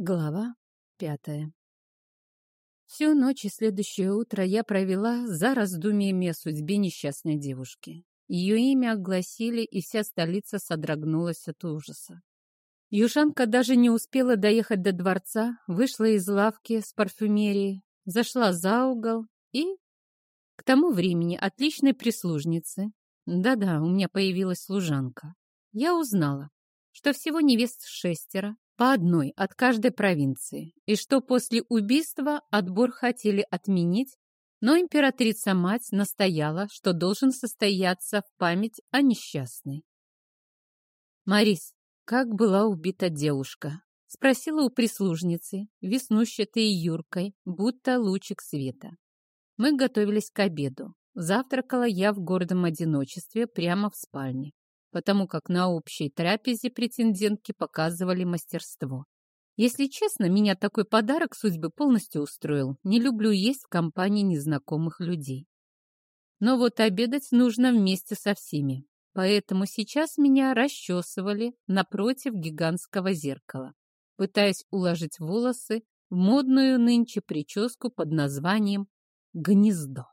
Глава пятая Всю ночь и следующее утро я провела за раздумьями о судьбе несчастной девушки. Ее имя огласили, и вся столица содрогнулась от ужаса. Южанка даже не успела доехать до дворца, вышла из лавки с парфюмерией, зашла за угол и... К тому времени отличной прислужницы, да-да, у меня появилась служанка, я узнала, что всего невест шестеро, по одной от каждой провинции, и что после убийства отбор хотели отменить, но императрица-мать настояла, что должен состояться в память о несчастной. «Марис, как была убита девушка?» — спросила у прислужницы, веснущатой Юркой, будто лучик света. Мы готовились к обеду. Завтракала я в гордом одиночестве прямо в спальне потому как на общей трапезе претендентки показывали мастерство. Если честно, меня такой подарок судьбы полностью устроил. Не люблю есть в компании незнакомых людей. Но вот обедать нужно вместе со всеми. Поэтому сейчас меня расчесывали напротив гигантского зеркала, пытаясь уложить волосы в модную нынче прическу под названием «гнездо».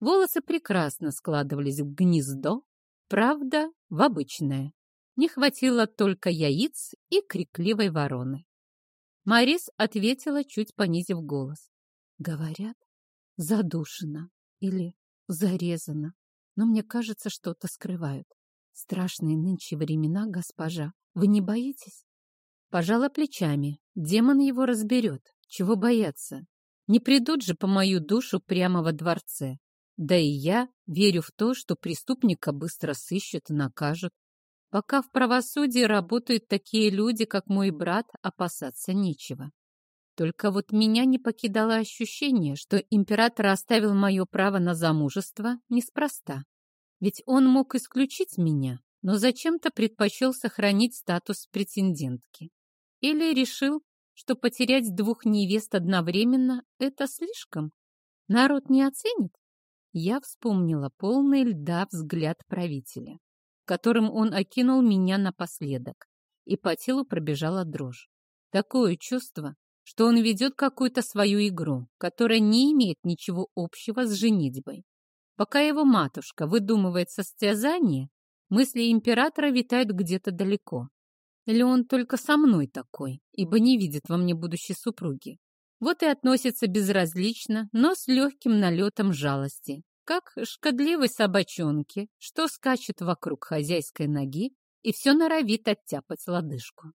Волосы прекрасно складывались в гнездо, Правда, в обычное. Не хватило только яиц и крикливой вороны. Марис ответила, чуть понизив голос. Говорят, задушена или зарезана, но мне кажется, что-то скрывают. Страшные нынче времена, госпожа. Вы не боитесь? Пожала плечами. Демон его разберет. Чего бояться? Не придут же по мою душу прямо во дворце. Да и я верю в то, что преступника быстро сыщут и накажут. Пока в правосудии работают такие люди, как мой брат, опасаться нечего. Только вот меня не покидало ощущение, что император оставил мое право на замужество неспроста. Ведь он мог исключить меня, но зачем-то предпочел сохранить статус претендентки. Или решил, что потерять двух невест одновременно – это слишком? Народ не оценит? Я вспомнила полный льда взгляд правителя, которым он окинул меня напоследок, и по телу пробежала дрожь. Такое чувство, что он ведет какую-то свою игру, которая не имеет ничего общего с женитьбой. Пока его матушка выдумывает состязание, мысли императора витают где-то далеко. Или он только со мной такой, ибо не видит во мне будущей супруги. Вот и относится безразлично, но с легким налетом жалости, как шкодливой собачонки, что скачет вокруг хозяйской ноги и все норовит оттяпать лодыжку.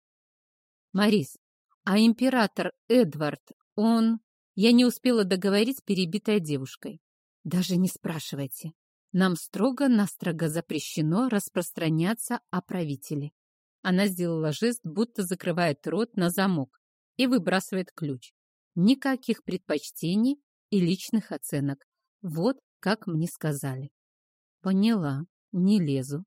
Марис, а император Эдвард, он... Я не успела договорить перебитой девушкой. Даже не спрашивайте. Нам строго-настрого запрещено распространяться о правителе. Она сделала жест, будто закрывает рот на замок и выбрасывает ключ. Никаких предпочтений и личных оценок. Вот как мне сказали. Поняла, не лезу.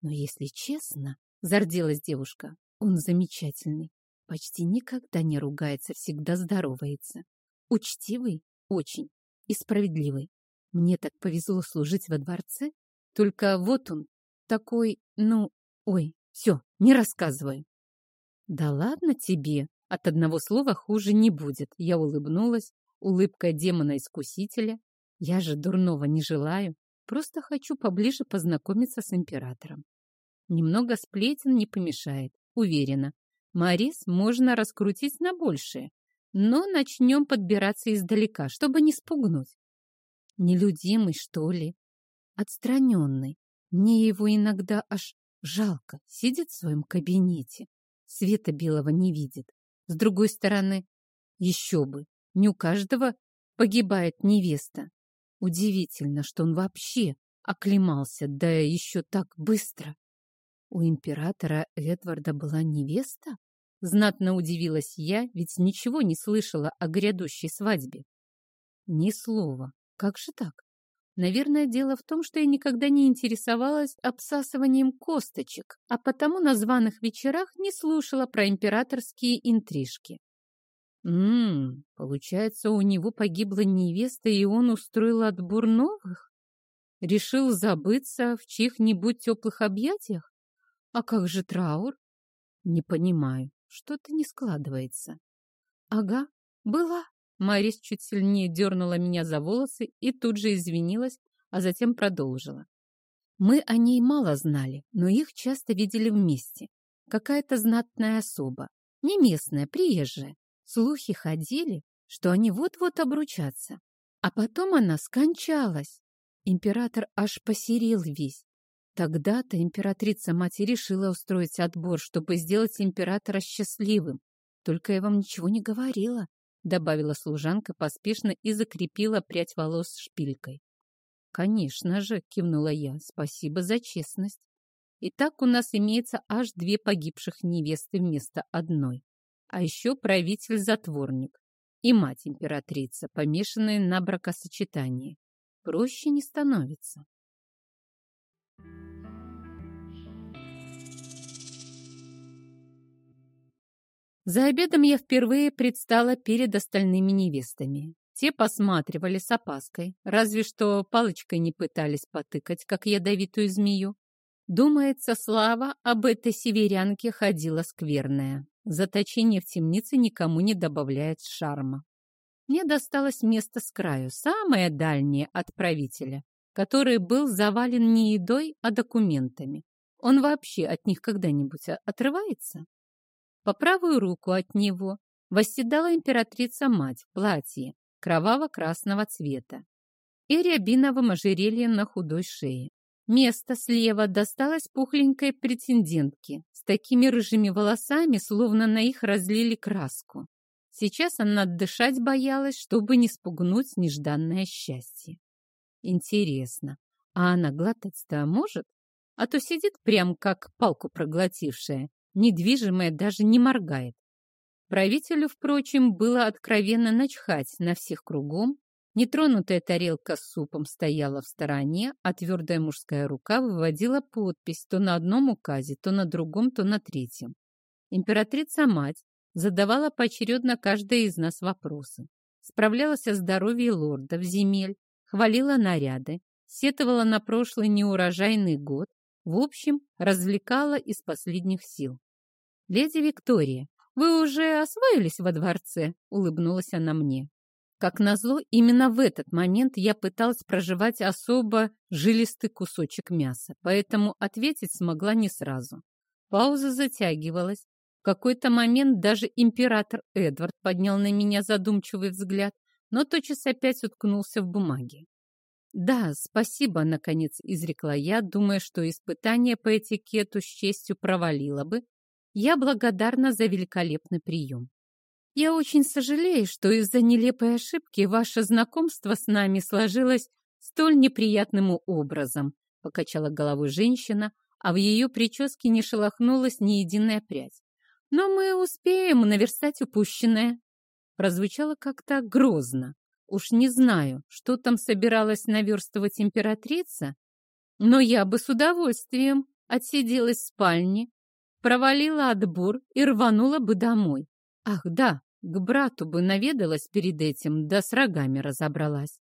Но если честно, зарделась девушка, он замечательный. Почти никогда не ругается, всегда здоровается. Учтивый очень и справедливый. Мне так повезло служить во дворце. Только вот он, такой, ну, ой, все, не рассказывай. Да ладно тебе, от одного слова хуже не будет. Я улыбнулась, улыбкой демона-искусителя. Я же дурного не желаю, просто хочу поближе познакомиться с императором. Немного сплетен не помешает, уверена. Марис можно раскрутить на большее, но начнем подбираться издалека, чтобы не спугнуть. Нелюдимый, что ли? Отстраненный. Мне его иногда аж жалко. Сидит в своем кабинете. Света белого не видит. С другой стороны, еще бы, не у каждого погибает невеста. Удивительно, что он вообще оклемался, да еще так быстро. У императора Эдварда была невеста? Знатно удивилась я, ведь ничего не слышала о грядущей свадьбе. Ни слова. Как же так? Наверное, дело в том, что я никогда не интересовалась обсасыванием косточек, а потому на званых вечерах не слушала про императорские интрижки. Ммм, получается, у него погибла невеста, и он устроил отбор новых? Решил забыться в чьих-нибудь теплых объятиях? А как же траур? Не понимаю. Что-то не складывается. Ага, была. Марис чуть сильнее дернула меня за волосы и тут же извинилась, а затем продолжила. Мы о ней мало знали, но их часто видели вместе. Какая-то знатная особа, не местная, приезжая. Слухи ходили, что они вот-вот обручатся. А потом она скончалась. Император аж посерел весь. Тогда-то императрица-мать решила устроить отбор, чтобы сделать императора счастливым. Только я вам ничего не говорила, добавила служанка поспешно и закрепила прядь волос шпилькой. «Конечно же», — кивнула я, — «спасибо за честность. Итак, у нас имеется аж две погибших невесты вместо одной. А еще правитель-затворник и мать-императрица, помешанные на бракосочетании. Проще не становится». За обедом я впервые предстала перед остальными невестами. Те посматривали с опаской, разве что палочкой не пытались потыкать, как ядовитую змею. Думается, слава об этой северянке ходила скверная. Заточение в темнице никому не добавляет шарма. Мне досталось место с краю, самое дальнее от правителя, который был завален не едой, а документами. Он вообще от них когда-нибудь отрывается? По правую руку от него восседала императрица-мать в платье, кроваво-красного цвета и рябиновым ожерельем на худой шее. Место слева досталось пухленькой претендентке с такими рыжими волосами, словно на их разлили краску. Сейчас она дышать боялась, чтобы не спугнуть нежданное счастье. Интересно, а она глотать-то может? А то сидит прям как палку проглотившая, недвижимая, даже не моргает. Правителю, впрочем, было откровенно начхать на всех кругом. Нетронутая тарелка с супом стояла в стороне, а твердая мужская рука выводила подпись то на одном указе, то на другом, то на третьем. Императрица-мать задавала поочередно каждой из нас вопросы. Справлялась о здоровье лордов, земель, хвалила наряды, сетовала на прошлый неурожайный год, в общем, развлекала из последних сил. «Леди Виктория, «Вы уже освоились во дворце?» — улыбнулась она мне. Как назло, именно в этот момент я пыталась проживать особо жилистый кусочек мяса, поэтому ответить смогла не сразу. Пауза затягивалась. В какой-то момент даже император Эдвард поднял на меня задумчивый взгляд, но тотчас опять уткнулся в бумаге. «Да, спасибо», — наконец изрекла я, думая, что испытание по этикету с честью провалило бы, я благодарна за великолепный прием. Я очень сожалею, что из-за нелепой ошибки ваше знакомство с нами сложилось столь неприятным образом, покачала головой женщина, а в ее прическе не шелохнулась ни единая прядь. Но мы успеем наверстать упущенное. Прозвучало как-то грозно. Уж не знаю, что там собиралась наверстывать императрица, но я бы с удовольствием отсиделась в спальне провалила отбор и рванула бы домой. Ах, да, к брату бы наведалась перед этим, да с рогами разобралась.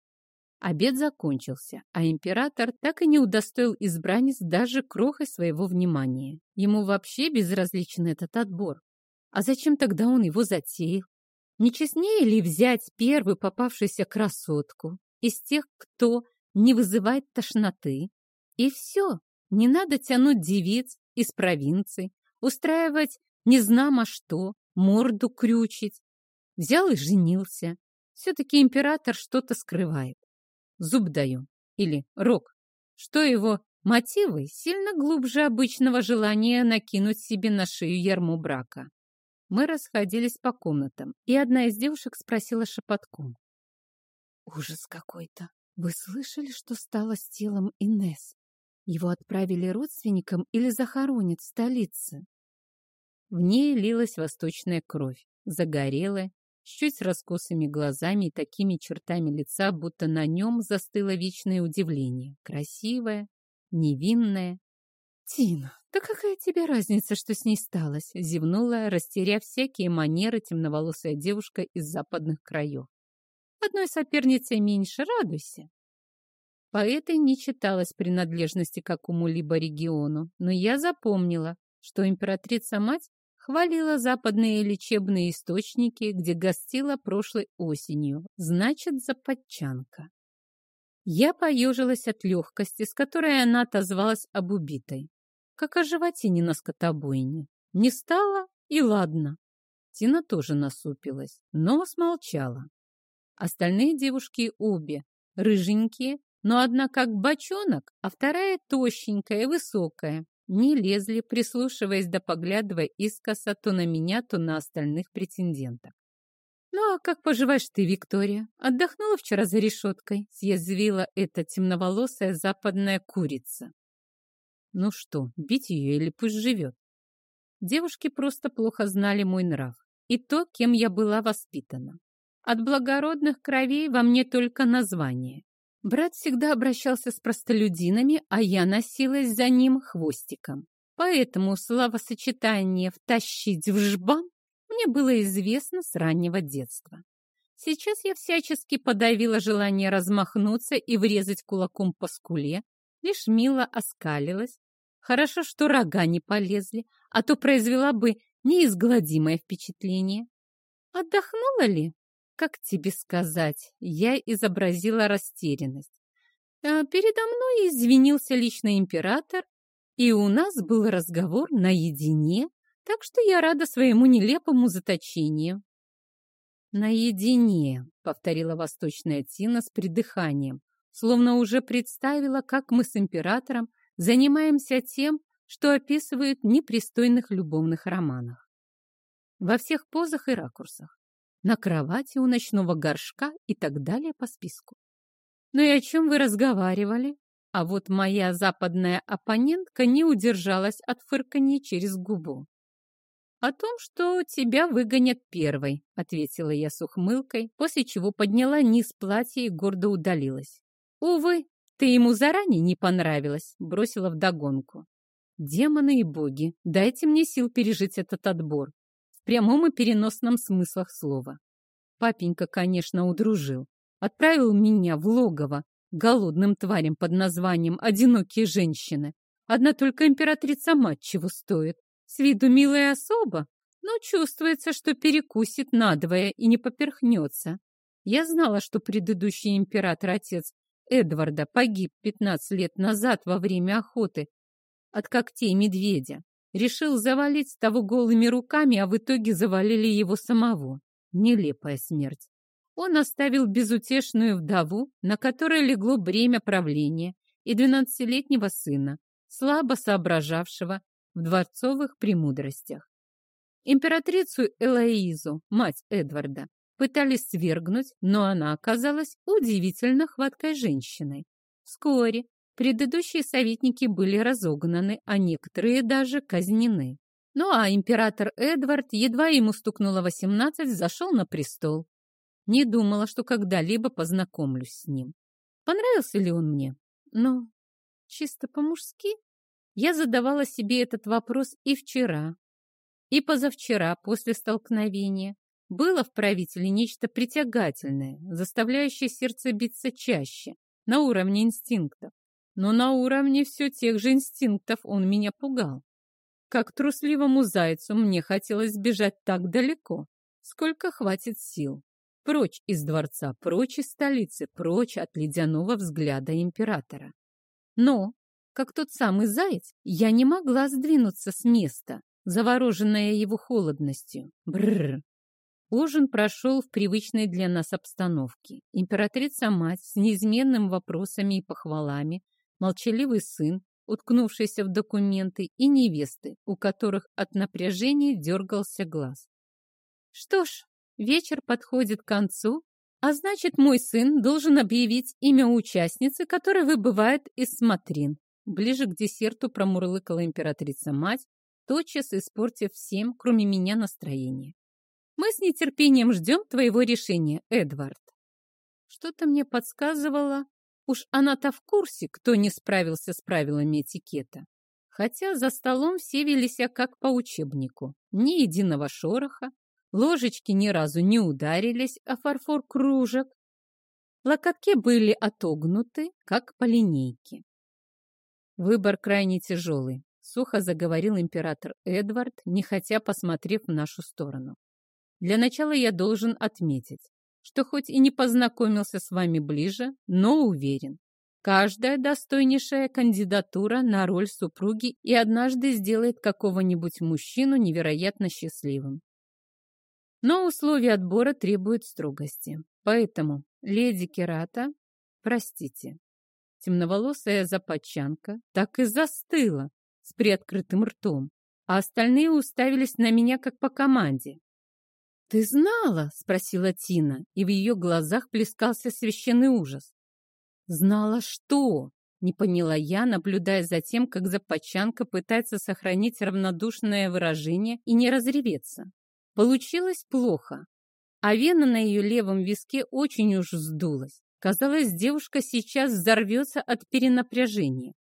Обед закончился, а император так и не удостоил избранниц даже крохой своего внимания. Ему вообще безразличен этот отбор. А зачем тогда он его затеял? Не честнее ли взять первую попавшуюся красотку из тех, кто не вызывает тошноты? И все, не надо тянуть девиц из провинции, устраивать незнамо что, морду крючить. Взял и женился. Все-таки император что-то скрывает. Зуб даю. Или рог. Что его мотивы сильно глубже обычного желания накинуть себе на шею ярму брака. Мы расходились по комнатам, и одна из девушек спросила шепотком. «Ужас какой-то! Вы слышали, что стало с телом Инес? Его отправили родственникам или захоронят в столице?» В ней лилась восточная кровь, загорелая, с чуть раскосыми глазами и такими чертами лица, будто на нем застыло вечное удивление. Красивая, невинная. «Тина, да какая тебе разница, что с ней сталось?» зевнула, растеряв всякие манеры темноволосая девушка из западных краев. «Одной соперницей меньше, радуйся!» По этой не читалось принадлежности к какому-либо региону, но я запомнила, что императрица-мать Хвалила западные лечебные источники, где гостила прошлой осенью, значит, западчанка. Я поежилась от легкости, с которой она отозвалась об убитой. Как о животине на скотобойне. Не стало и ладно. Тина тоже насупилась, но смолчала. Остальные девушки обе, рыженькие, но одна как бочонок, а вторая тощенькая и высокая, не лезли, прислушиваясь да поглядывая искоса то на меня, то на остальных претенденток. «Ну а как поживаешь ты, Виктория? Отдохнула вчера за решеткой?» — съязвила эта темноволосая западная курица. «Ну что, бить ее или пусть живет?» Девушки просто плохо знали мой нрав и то, кем я была воспитана. От благородных кровей во мне только название. Брат всегда обращался с простолюдинами, а я носилась за ним хвостиком. Поэтому словосочетание «втащить в жбан» мне было известно с раннего детства. Сейчас я всячески подавила желание размахнуться и врезать кулаком по скуле, лишь мило оскалилась. Хорошо, что рога не полезли, а то произвела бы неизгладимое впечатление. Отдохнула ли? Как тебе сказать? Я изобразила растерянность. А передо мной извинился лично император, и у нас был разговор наедине, так что я рада своему нелепому заточению. «Наедине», — повторила восточная Тина с придыханием, словно уже представила, как мы с императором занимаемся тем, что описывают в непристойных любовных романах. Во всех позах и ракурсах на кровати у ночного горшка и так далее по списку. Ну и о чем вы разговаривали? А вот моя западная оппонентка не удержалась от фырканья через губу. «О том, что тебя выгонят первой», — ответила я с ухмылкой, после чего подняла низ платья и гордо удалилась. «Увы, ты ему заранее не понравилась», — бросила вдогонку. «Демоны и боги, дайте мне сил пережить этот отбор в прямом и переносном смыслах слова. Папенька, конечно, удружил. Отправил меня в логово голодным тварям под названием «Одинокие женщины». Одна только императрица-мать чего стоит. С виду милая особа, но чувствуется, что перекусит надвое и не поперхнется. Я знала, что предыдущий император-отец Эдварда погиб 15 лет назад во время охоты от когтей медведя. Решил завалить того голыми руками, а в итоге завалили его самого. Нелепая смерть. Он оставил безутешную вдову, на которой легло бремя правления, и двенадцатилетнего сына, слабо соображавшего в дворцовых премудростях. Императрицу Элоизу, мать Эдварда, пытались свергнуть, но она оказалась удивительно хваткой женщиной. Вскоре Предыдущие советники были разогнаны, а некоторые даже казнены. Ну а император Эдвард, едва ему стукнуло 18, зашел на престол. Не думала, что когда-либо познакомлюсь с ним. Понравился ли он мне? Ну, чисто по-мужски. Я задавала себе этот вопрос и вчера, и позавчера после столкновения. Было в правителе нечто притягательное, заставляющее сердце биться чаще, на уровне инстинктов но на уровне все тех же инстинктов он меня пугал. Как трусливому зайцу мне хотелось сбежать так далеко, сколько хватит сил. Прочь из дворца, прочь из столицы, прочь от ледяного взгляда императора. Но, как тот самый заяц, я не могла сдвинуться с места, завороженная его холодностью. Бррр. Ужин прошел в привычной для нас обстановке. Императрица-мать с неизменными вопросами и похвалами молчаливый сын, уткнувшийся в документы, и невесты, у которых от напряжения дергался глаз. Что ж, вечер подходит к концу, а значит, мой сын должен объявить имя участницы, которая выбывает из смотрин. Ближе к десерту промурлыкала императрица-мать, тотчас испортив всем, кроме меня, настроение. Мы с нетерпением ждем твоего решения, Эдвард. Что-то мне подсказывало, Уж она-то в курсе, кто не справился с правилами этикета. Хотя за столом все вели себя как по учебнику. Ни единого шороха, ложечки ни разу не ударились о фарфор кружек. Локотки были отогнуты, как по линейке. Выбор крайне тяжелый. Сухо заговорил император Эдвард, нехотя посмотрев в нашу сторону. Для начала я должен отметить, что хоть и не познакомился с вами ближе, но уверен, каждая достойнейшая кандидатура на роль супруги и однажды сделает какого-нибудь мужчину невероятно счастливым. Но условия отбора требуют строгости. Поэтому, леди Керата, простите, темноволосая запачанка так и застыла с приоткрытым ртом, а остальные уставились на меня как по команде. «Ты знала?» — спросила Тина, и в ее глазах плескался священный ужас. «Знала что?» — не поняла я, наблюдая за тем, как запачанка пытается сохранить равнодушное выражение и не разреветься. Получилось плохо, а вена на ее левом виске очень уж вздулась. Казалось, девушка сейчас взорвется от перенапряжения.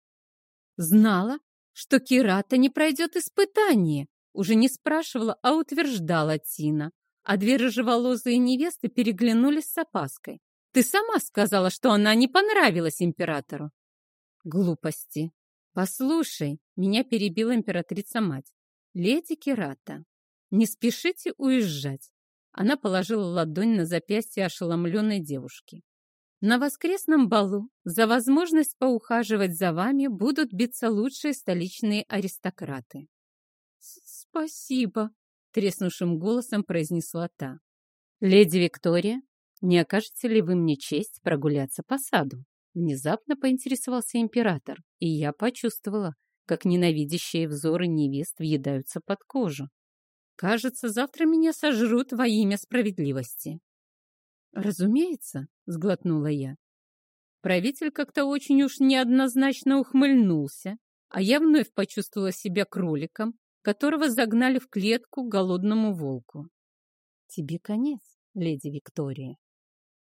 Знала, что Кирата не пройдет испытание. Уже не спрашивала, а утверждала Тина а две рыжеволосые невесты переглянулись с опаской. «Ты сама сказала, что она не понравилась императору!» «Глупости!» «Послушай!» — меня перебила императрица-мать. «Леди Керата, не спешите уезжать!» Она положила ладонь на запястье ошеломленной девушки. «На воскресном балу за возможность поухаживать за вами будут биться лучшие столичные аристократы». «Спасибо!» Треснувшим голосом произнесла та. «Леди Виктория, не окажете ли вы мне честь прогуляться по саду?» Внезапно поинтересовался император, и я почувствовала, как ненавидящие взоры невест въедаются под кожу. Кажется, завтра меня сожрут во имя справедливости. «Разумеется», — сглотнула я. Правитель как-то очень уж неоднозначно ухмыльнулся, а я вновь почувствовала себя кроликом, которого загнали в клетку голодному волку. Тебе конец, леди Виктория.